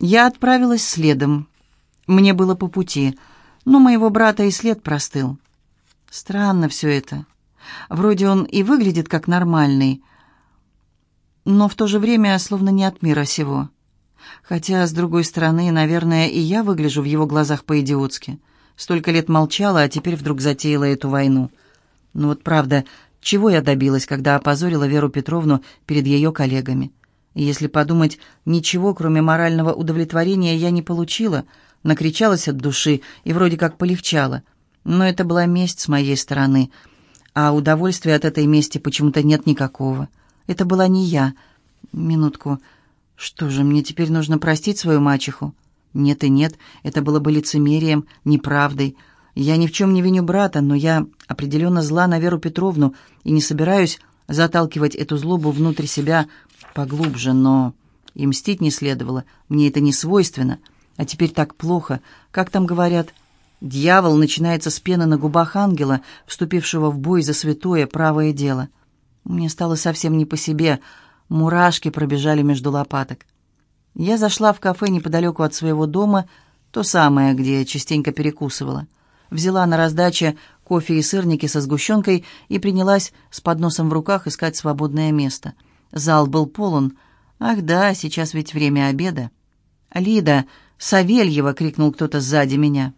Я отправилась следом. Мне было по пути, но моего брата и след простыл. Странно все это. Вроде он и выглядит как нормальный, но в то же время словно не от мира сего. Хотя, с другой стороны, наверное, и я выгляжу в его глазах по-идиотски. Столько лет молчала, а теперь вдруг затеяла эту войну. Ну вот правда, чего я добилась, когда опозорила Веру Петровну перед ее коллегами? Если подумать, ничего, кроме морального удовлетворения, я не получила. Накричалась от души и вроде как полегчала. Но это была месть с моей стороны. А удовольствия от этой мести почему-то нет никакого. Это была не я. Минутку. Что же, мне теперь нужно простить свою мачеху? Нет и нет, это было бы лицемерием, неправдой. Я ни в чем не виню брата, но я определенно зла на Веру Петровну и не собираюсь заталкивать эту злобу внутрь себя поглубже, но и мстить не следовало, мне это не свойственно. А теперь так плохо, как там говорят, дьявол начинается с пены на губах ангела, вступившего в бой за святое правое дело. Мне стало совсем не по себе, мурашки пробежали между лопаток. Я зашла в кафе неподалеку от своего дома, то самое, где я частенько перекусывала. Взяла на раздаче кофе и сырники со сгущенкой и принялась с подносом в руках искать свободное место. Зал был полон. «Ах да, сейчас ведь время обеда». «Лида! Савельева!» — крикнул кто-то сзади меня.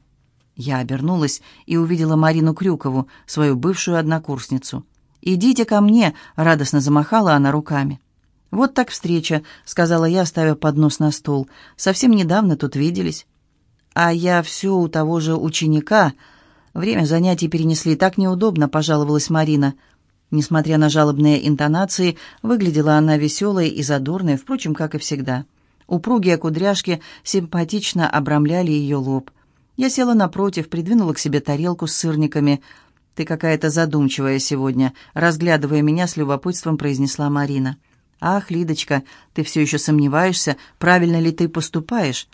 Я обернулась и увидела Марину Крюкову, свою бывшую однокурсницу. «Идите ко мне!» — радостно замахала она руками. «Вот так встреча», — сказала я, ставя поднос на стол. «Совсем недавно тут виделись». «А я все у того же ученика. Время занятий перенесли. Так неудобно», — пожаловалась Марина. Несмотря на жалобные интонации, выглядела она веселой и задорной, впрочем, как и всегда. Упругие кудряшки симпатично обрамляли ее лоб. Я села напротив, придвинула к себе тарелку с сырниками. «Ты какая-то задумчивая сегодня», — разглядывая меня с любопытством, произнесла Марина. «Ах, Лидочка, ты все еще сомневаешься, правильно ли ты поступаешь?»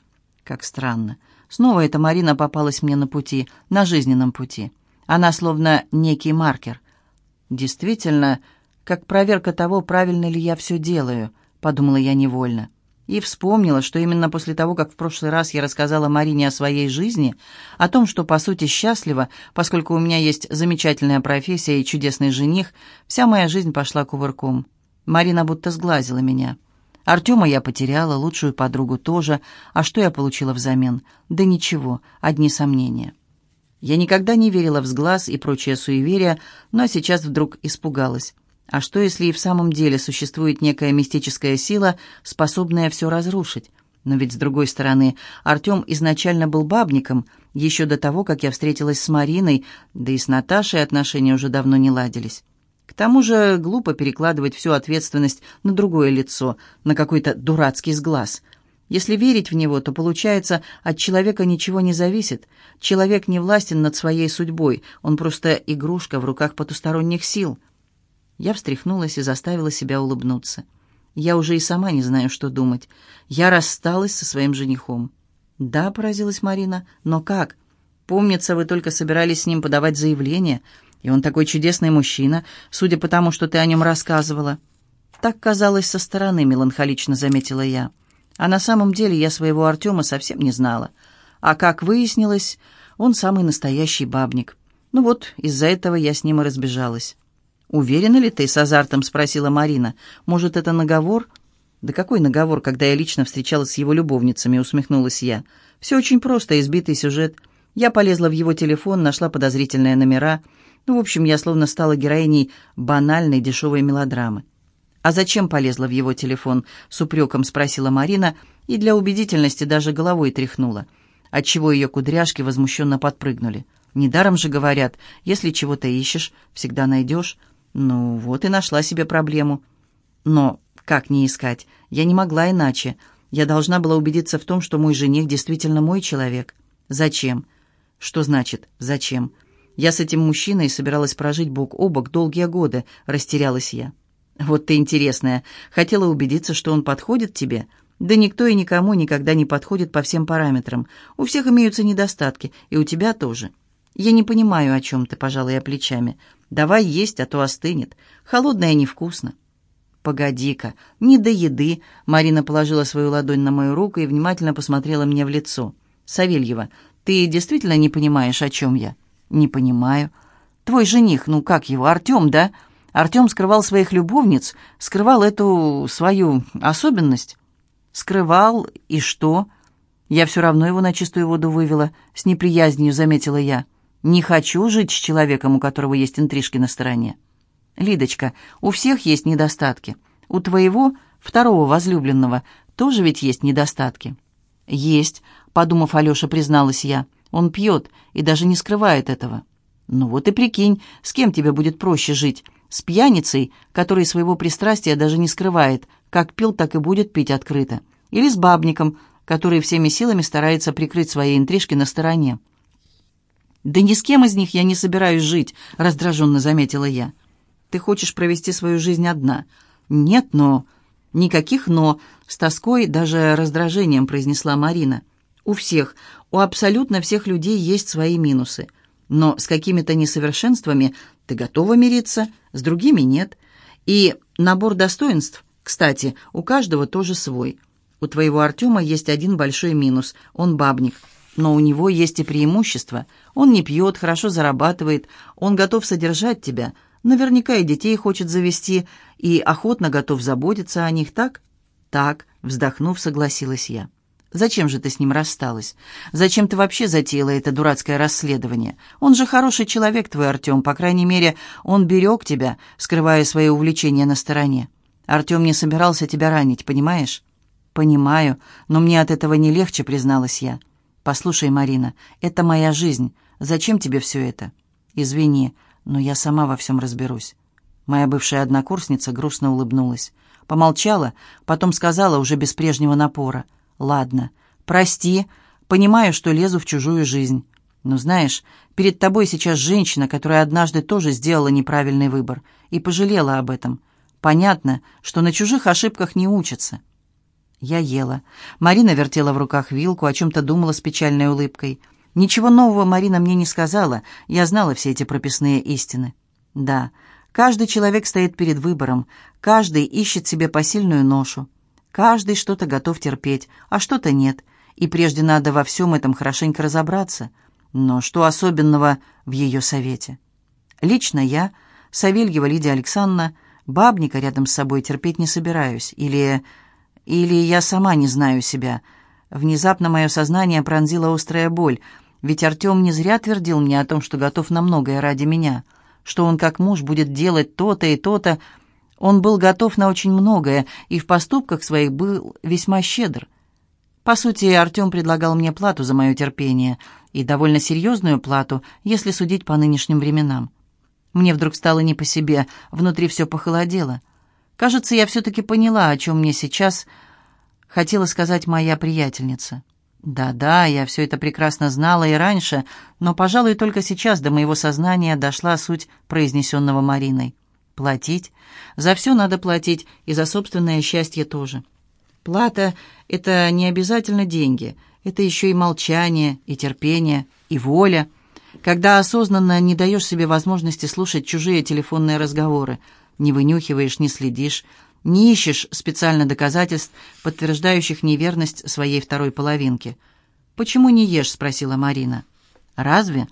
«Как странно. Снова эта Марина попалась мне на пути, на жизненном пути. Она словно некий маркер. Действительно, как проверка того, правильно ли я все делаю, подумала я невольно. И вспомнила, что именно после того, как в прошлый раз я рассказала Марине о своей жизни, о том, что по сути счастлива, поскольку у меня есть замечательная профессия и чудесный жених, вся моя жизнь пошла кувырком. Марина будто сглазила меня. Артема я потеряла, лучшую подругу тоже. А что я получила взамен? Да ничего, одни сомнения. Я никогда не верила в сглаз и прочее суеверия, но сейчас вдруг испугалась. А что, если и в самом деле существует некая мистическая сила, способная все разрушить? Но ведь, с другой стороны, Артем изначально был бабником, еще до того, как я встретилась с Мариной, да и с Наташей отношения уже давно не ладились. К тому же глупо перекладывать всю ответственность на другое лицо, на какой-то дурацкий сглаз. Если верить в него, то получается, от человека ничего не зависит. Человек не властен над своей судьбой, он просто игрушка в руках потусторонних сил. Я встряхнулась и заставила себя улыбнуться. Я уже и сама не знаю, что думать. Я рассталась со своим женихом. «Да», — поразилась Марина, — «но как? Помнится, вы только собирались с ним подавать заявление». И он такой чудесный мужчина, судя по тому, что ты о нем рассказывала. Так казалось со стороны, меланхолично заметила я. А на самом деле я своего Артема совсем не знала. А как выяснилось, он самый настоящий бабник. Ну вот, из-за этого я с ним и разбежалась. «Уверена ли ты?» — с азартом спросила Марина. «Может, это наговор?» «Да какой наговор, когда я лично встречалась с его любовницами?» — усмехнулась я. «Все очень просто, избитый сюжет. Я полезла в его телефон, нашла подозрительные номера — ну, в общем, я словно стала героиней банальной дешевой мелодрамы. «А зачем полезла в его телефон?» — с упреком спросила Марина и для убедительности даже головой тряхнула, отчего ее кудряшки возмущенно подпрыгнули. «Недаром же говорят, если чего-то ищешь, всегда найдешь». Ну, вот и нашла себе проблему. Но как не искать? Я не могла иначе. Я должна была убедиться в том, что мой жених действительно мой человек. Зачем? Что значит «зачем»? Я с этим мужчиной собиралась прожить бок о бок долгие годы, растерялась я. Вот ты интересная. Хотела убедиться, что он подходит тебе? Да никто и никому никогда не подходит по всем параметрам. У всех имеются недостатки, и у тебя тоже. Я не понимаю, о чем ты, пожалуй, я плечами. Давай есть, а то остынет. Холодное невкусно. «Погоди-ка, не до еды!» Марина положила свою ладонь на мою руку и внимательно посмотрела мне в лицо. «Савельева, ты действительно не понимаешь, о чем я?» «Не понимаю. Твой жених, ну как его, Артем, да? Артем скрывал своих любовниц, скрывал эту свою особенность». «Скрывал, и что?» «Я все равно его на чистую воду вывела», — с неприязнью заметила я. «Не хочу жить с человеком, у которого есть интрижки на стороне». «Лидочка, у всех есть недостатки. У твоего, второго возлюбленного, тоже ведь есть недостатки». «Есть», — подумав, Алеша призналась я. «Он пьет и даже не скрывает этого». «Ну вот и прикинь, с кем тебе будет проще жить? С пьяницей, который своего пристрастия даже не скрывает, как пил, так и будет пить открыто. Или с бабником, который всеми силами старается прикрыть свои интрижки на стороне». «Да ни с кем из них я не собираюсь жить», — раздраженно заметила я. Ты хочешь провести свою жизнь одна. Нет, но... Никаких «но», с тоской, даже раздражением произнесла Марина. У всех, у абсолютно всех людей есть свои минусы. Но с какими-то несовершенствами ты готова мириться, с другими нет. И набор достоинств, кстати, у каждого тоже свой. У твоего Артема есть один большой минус – он бабник. Но у него есть и преимущество. Он не пьет, хорошо зарабатывает, он готов содержать тебя – Наверняка и детей хочет завести, и охотно готов заботиться о них, так? Так, вздохнув, согласилась я. Зачем же ты с ним рассталась? Зачем ты вообще затеяла это дурацкое расследование? Он же хороший человек, твой Артем. По крайней мере, он берег тебя, скрывая свои увлечения на стороне. Артем не собирался тебя ранить, понимаешь? Понимаю, но мне от этого не легче, призналась я. Послушай, Марина, это моя жизнь. Зачем тебе все это? Извини, но я сама во всем разберусь». Моя бывшая однокурсница грустно улыбнулась. Помолчала, потом сказала уже без прежнего напора. «Ладно, прости, понимаю, что лезу в чужую жизнь. Но знаешь, перед тобой сейчас женщина, которая однажды тоже сделала неправильный выбор и пожалела об этом. Понятно, что на чужих ошибках не учатся». Я ела. Марина вертела в руках вилку, о чем-то думала с печальной улыбкой – Ничего нового Марина мне не сказала, я знала все эти прописные истины. Да, каждый человек стоит перед выбором, каждый ищет себе посильную ношу, каждый что-то готов терпеть, а что-то нет, и прежде надо во всем этом хорошенько разобраться. Но что особенного в ее совете? Лично я, Савельева Лидия Александровна, бабника рядом с собой терпеть не собираюсь, или... или я сама не знаю себя. Внезапно мое сознание пронзила острая боль — ведь Артем не зря твердил мне о том, что готов на многое ради меня, что он как муж будет делать то-то и то-то. Он был готов на очень многое и в поступках своих был весьма щедр. По сути, Артем предлагал мне плату за мое терпение, и довольно серьезную плату, если судить по нынешним временам. Мне вдруг стало не по себе, внутри все похолодело. Кажется, я все-таки поняла, о чем мне сейчас хотела сказать моя приятельница. Да-да, я все это прекрасно знала и раньше, но, пожалуй, только сейчас до моего сознания дошла суть произнесенного Мариной. Платить? За все надо платить, и за собственное счастье тоже. Плата — это не обязательно деньги, это еще и молчание, и терпение, и воля. Когда осознанно не даешь себе возможности слушать чужие телефонные разговоры, не вынюхиваешь, не следишь, не ищешь специально доказательств, подтверждающих неверность своей второй половинки. «Почему не ешь?» — спросила Марина. «Разве?»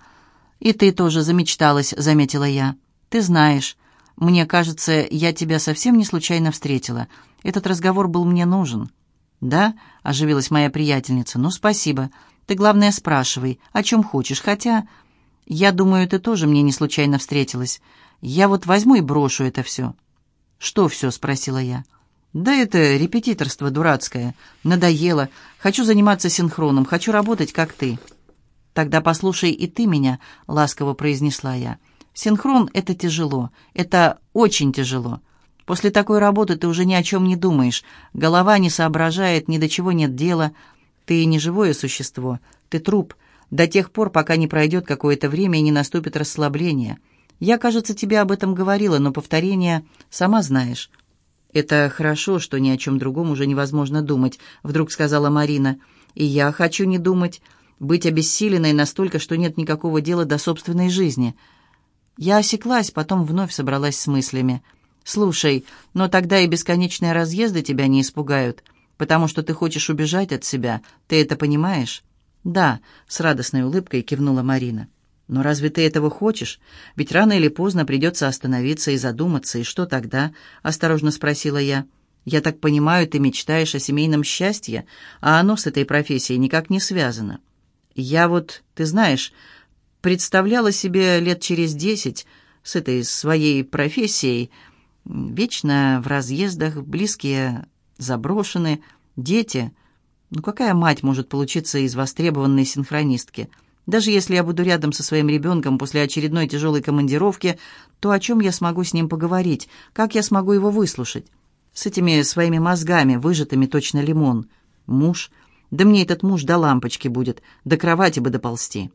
«И ты тоже замечталась», — заметила я. «Ты знаешь, мне кажется, я тебя совсем не случайно встретила. Этот разговор был мне нужен». «Да?» — оживилась моя приятельница. «Ну, спасибо. Ты, главное, спрашивай, о чем хочешь. Хотя, я думаю, ты тоже мне не случайно встретилась. Я вот возьму и брошу это все». «Что все?» — спросила я. «Да это репетиторство дурацкое. Надоело. Хочу заниматься синхроном, хочу работать, как ты». «Тогда послушай и ты меня», — ласково произнесла я. «Синхрон — это тяжело. Это очень тяжело. После такой работы ты уже ни о чем не думаешь. Голова не соображает, ни до чего нет дела. Ты не живое существо, ты труп. До тех пор, пока не пройдет какое-то время и не наступит расслабление». Я, кажется, тебе об этом говорила, но повторение сама знаешь». «Это хорошо, что ни о чем другом уже невозможно думать», — вдруг сказала Марина. «И я хочу не думать, быть обессиленной настолько, что нет никакого дела до собственной жизни». Я осеклась, потом вновь собралась с мыслями. «Слушай, но тогда и бесконечные разъезды тебя не испугают, потому что ты хочешь убежать от себя. Ты это понимаешь?» «Да», — с радостной улыбкой кивнула Марина. «Но разве ты этого хочешь? Ведь рано или поздно придется остановиться и задуматься, и что тогда?» — осторожно спросила я. «Я так понимаю, ты мечтаешь о семейном счастье, а оно с этой профессией никак не связано. Я вот, ты знаешь, представляла себе лет через десять с этой своей профессией, Вечно в разъездах, близкие заброшены, дети. Ну какая мать может получиться из востребованной синхронистки? Даже если я буду рядом со своим ребенком после очередной тяжелой командировки, то о чем я смогу с ним поговорить? Как я смогу его выслушать? С этими своими мозгами, выжатыми точно лимон. Муж? Да мне этот муж до лампочки будет, до кровати бы доползти.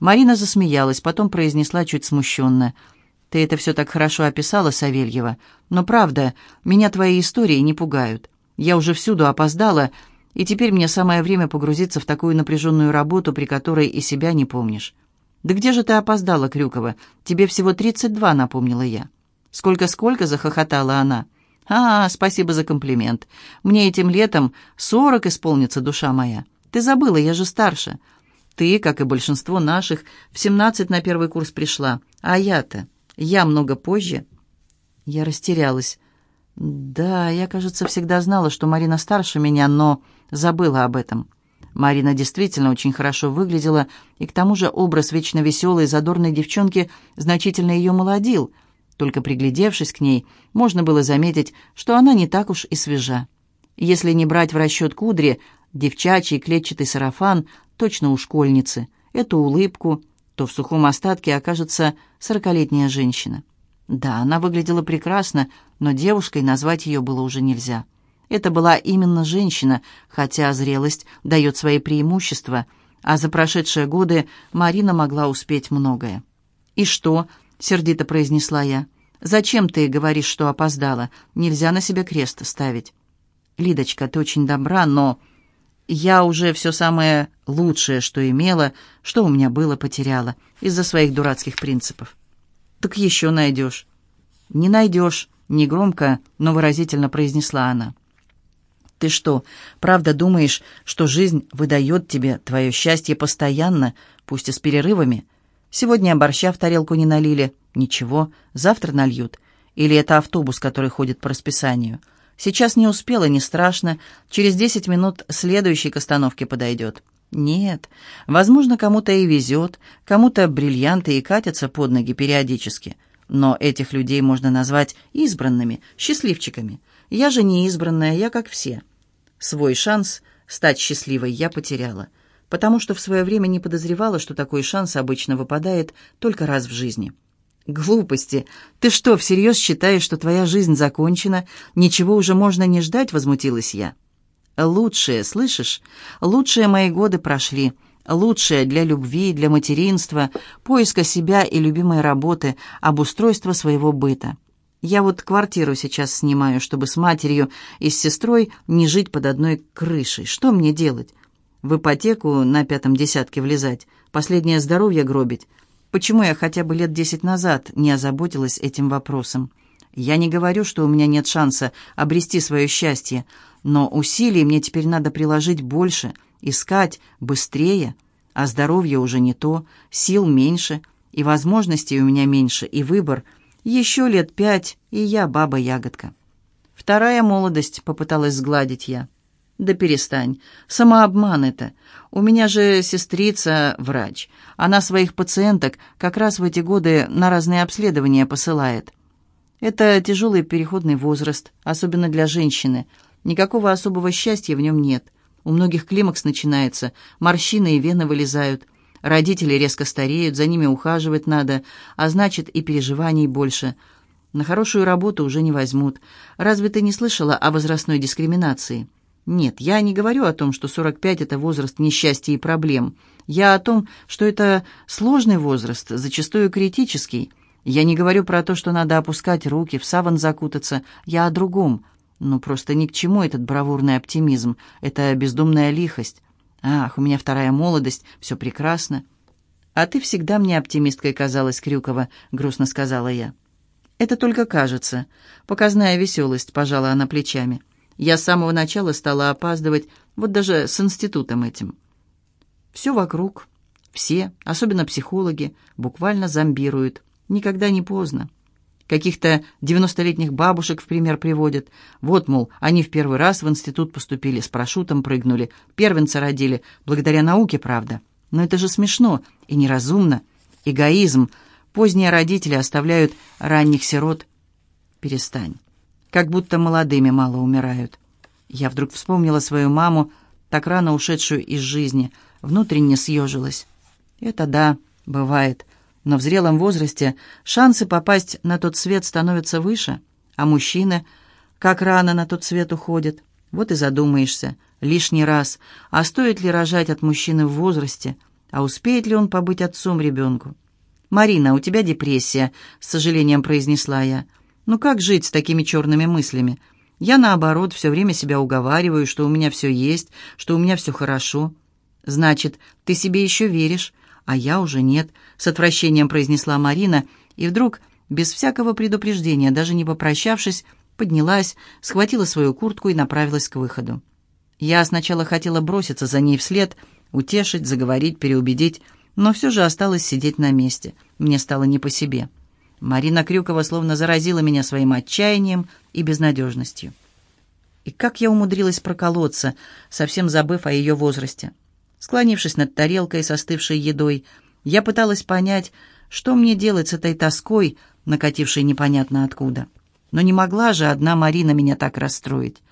Марина засмеялась, потом произнесла чуть смущенно — ты это все так хорошо описала, Савельева. Но правда, меня твои истории не пугают. Я уже всюду опоздала, и теперь мне самое время погрузиться в такую напряженную работу, при которой и себя не помнишь. «Да где же ты опоздала, Крюкова? Тебе всего 32», — напомнила я. «Сколько-сколько?» — захохотала она. «А, спасибо за комплимент. Мне этим летом сорок исполнится, душа моя. Ты забыла, я же старше. Ты, как и большинство наших, в семнадцать на первый курс пришла. А я-то...» Я много позже». Я растерялась. «Да, я, кажется, всегда знала, что Марина старше меня, но забыла об этом». Марина действительно очень хорошо выглядела, и к тому же образ вечно веселой, задорной девчонки значительно ее молодил. Только приглядевшись к ней, можно было заметить, что она не так уж и свежа. Если не брать в расчет кудри, девчачий клетчатый сарафан, точно у школьницы, эту улыбку — то в сухом остатке окажется сорокалетняя женщина. Да, она выглядела прекрасно, но девушкой назвать ее было уже нельзя. Это была именно женщина, хотя зрелость дает свои преимущества, а за прошедшие годы Марина могла успеть многое. «И что?» — сердито произнесла я. «Зачем ты говоришь, что опоздала? Нельзя на себя крест ставить». «Лидочка, ты очень добра, но...» Я уже все самое лучшее, что имела, что у меня было, потеряла из-за своих дурацких принципов. Так еще найдешь. Не найдешь, негромко, но выразительно произнесла она. Ты что, правда думаешь, что жизнь выдает тебе твое счастье постоянно, пусть и с перерывами? Сегодня борща в тарелку не налили. Ничего, завтра нальют. Или это автобус, который ходит по расписанию — Сейчас не успела, не страшно. Через десять минут следующий к остановке подойдет. Нет, возможно, кому-то и везет, кому-то бриллианты и катятся под ноги периодически. Но этих людей можно назвать избранными, счастливчиками. Я же не избранная, я как все. Свой шанс стать счастливой я потеряла, потому что в свое время не подозревала, что такой шанс обычно выпадает только раз в жизни. «Глупости! Ты что, всерьез считаешь, что твоя жизнь закончена? Ничего уже можно не ждать?» — возмутилась я. «Лучшие, слышишь? Лучшие мои годы прошли. Лучшие для любви, для материнства, поиска себя и любимой работы, обустройства своего быта. Я вот квартиру сейчас снимаю, чтобы с матерью и с сестрой не жить под одной крышей. Что мне делать? В ипотеку на пятом десятке влезать, последнее здоровье гробить». Почему я хотя бы лет десять назад не озаботилась этим вопросом? Я не говорю, что у меня нет шанса обрести свое счастье, но усилий мне теперь надо приложить больше, искать быстрее, а здоровье уже не то, сил меньше, и возможностей у меня меньше, и выбор. Еще лет пять, и я баба-ягодка. Вторая молодость, попыталась сгладить я. «Да перестань. Самообман это. У меня же сестрица врач. Она своих пациенток как раз в эти годы на разные обследования посылает. Это тяжелый переходный возраст, особенно для женщины. Никакого особого счастья в нем нет. У многих климакс начинается, морщины и вены вылезают. Родители резко стареют, за ними ухаживать надо, а значит и переживаний больше. На хорошую работу уже не возьмут. Разве ты не слышала о возрастной дискриминации?» Нет, я не говорю о том, что 45 – это возраст несчастья и проблем. Я о том, что это сложный возраст, зачастую критический. Я не говорю про то, что надо опускать руки, в саван закутаться. Я о другом. Ну, просто ни к чему этот бравурный оптимизм. Это бездумная лихость. Ах, у меня вторая молодость, все прекрасно. А ты всегда мне оптимисткой казалась, Крюкова, грустно сказала я. Это только кажется. Показная веселость, пожала она плечами. Я с самого начала стала опаздывать, вот даже с институтом этим. Все вокруг, все, особенно психологи, буквально зомбируют. Никогда не поздно. Каких-то девяностолетних бабушек в пример приводят. Вот, мол, они в первый раз в институт поступили, с парашютом прыгнули, первенца родили, благодаря науке, правда. Но это же смешно и неразумно. Эгоизм. Поздние родители оставляют ранних сирот. Перестань. Как будто молодыми мало умирают. Я вдруг вспомнила свою маму, так рано ушедшую из жизни, внутренне съежилась. Это да, бывает. Но в зрелом возрасте шансы попасть на тот свет становятся выше, а мужчины как рано на тот свет уходят. Вот и задумаешься лишний раз, а стоит ли рожать от мужчины в возрасте, а успеет ли он побыть отцом ребенку. «Марина, у тебя депрессия», — с сожалением произнесла я. «Ну как жить с такими черными мыслями? Я, наоборот, все время себя уговариваю, что у меня все есть, что у меня все хорошо». «Значит, ты себе еще веришь?» «А я уже нет», — с отвращением произнесла Марина, и вдруг, без всякого предупреждения, даже не попрощавшись, поднялась, схватила свою куртку и направилась к выходу. Я сначала хотела броситься за ней вслед, утешить, заговорить, переубедить, но все же осталась сидеть на месте. Мне стало не по себе. Марина Крюкова словно заразила меня своим отчаянием и безнадежностью. И как я умудрилась проколоться, совсем забыв о ее возрасте. Склонившись над тарелкой с остывшей едой, я пыталась понять, что мне делать с этой тоской, накатившей непонятно откуда. Но не могла же одна Марина меня так расстроить.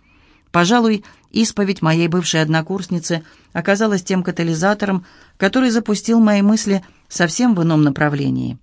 Пожалуй, исповедь моей бывшей однокурсницы оказалась тем катализатором, который запустил мои мысли совсем в ином направлении.